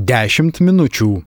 10 minučių.